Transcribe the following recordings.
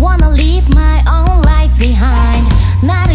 wanna leave my own life behind. Not a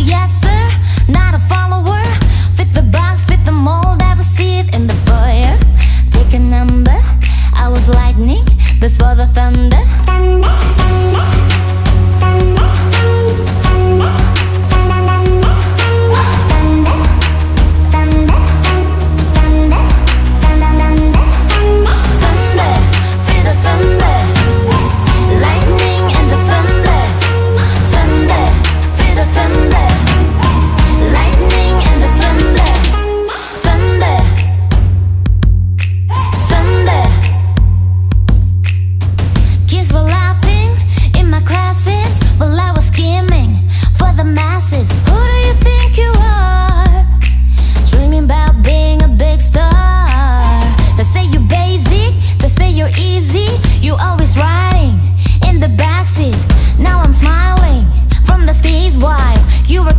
easy. You always riding in the backseat. Now I'm smiling from the stage while you were